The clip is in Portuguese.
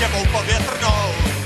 nie mou povětrnou.